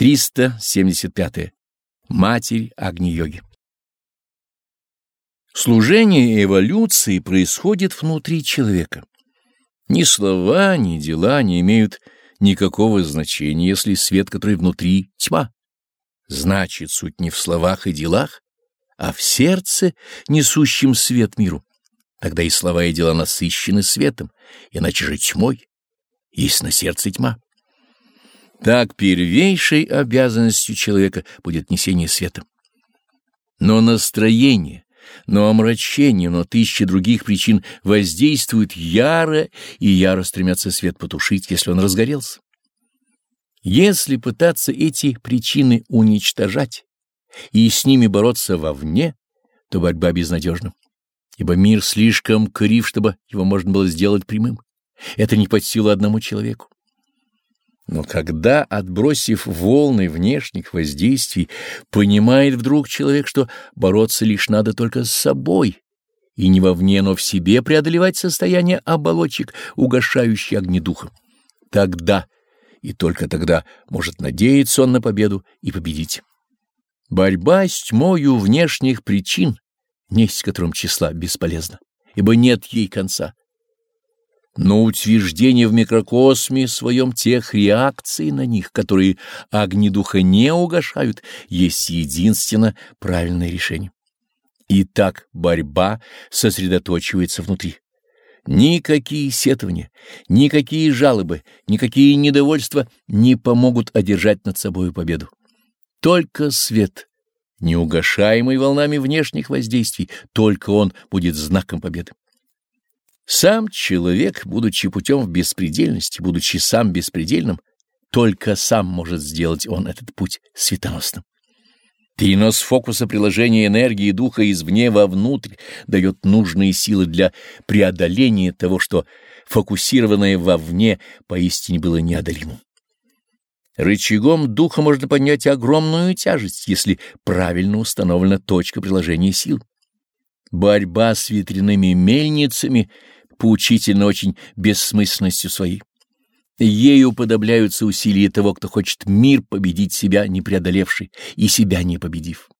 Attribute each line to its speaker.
Speaker 1: 375. Матерь Агни-йоги. Служение эволюции происходит внутри человека. Ни слова, ни дела не имеют никакого значения, если свет, который внутри — тьма. Значит, суть не в словах и делах, а в сердце, несущем свет миру. Тогда и слова, и дела насыщены светом, иначе же тьмой. Есть на сердце тьма. Так первейшей обязанностью человека будет несение света. Но настроение, но омрачение, но тысячи других причин воздействуют яро, и яро стремятся свет потушить, если он разгорелся. Если пытаться эти причины уничтожать и с ними бороться вовне, то борьба безнадежна, ибо мир слишком крив, чтобы его можно было сделать прямым. Это не под силу одному человеку. Но когда, отбросив волны внешних воздействий, понимает вдруг человек, что бороться лишь надо только с собой, и не вовне, но в себе преодолевать состояние оболочек, угошающие огнедухом, тогда и только тогда может надеяться он на победу и победить. Борьба с тьмою внешних причин, несть которым числа, бесполезна, ибо нет ей конца но утверждение в микрокосме своем тех реакций на них, которые огни духа не угошают, есть единственно правильное решение. Итак, борьба сосредоточивается внутри. Никакие сетования, никакие жалобы, никакие недовольства не помогут одержать над собой победу. Только свет, неугошаемый волнами внешних воздействий, только он будет знаком победы. Сам человек, будучи путем в беспредельности, будучи сам беспредельным, только сам может сделать он этот путь светоносным. Перенос фокуса приложения энергии духа извне вовнутрь дает нужные силы для преодоления того, что фокусированное вовне поистине было неодолимым. Рычагом духа можно поднять огромную тяжесть, если правильно установлена точка приложения сил. Борьба с ветряными мельницами — поучительно очень бессмысленностью своей. Ею подобляются усилия того, кто хочет мир победить себя не преодолевший и себя не победив.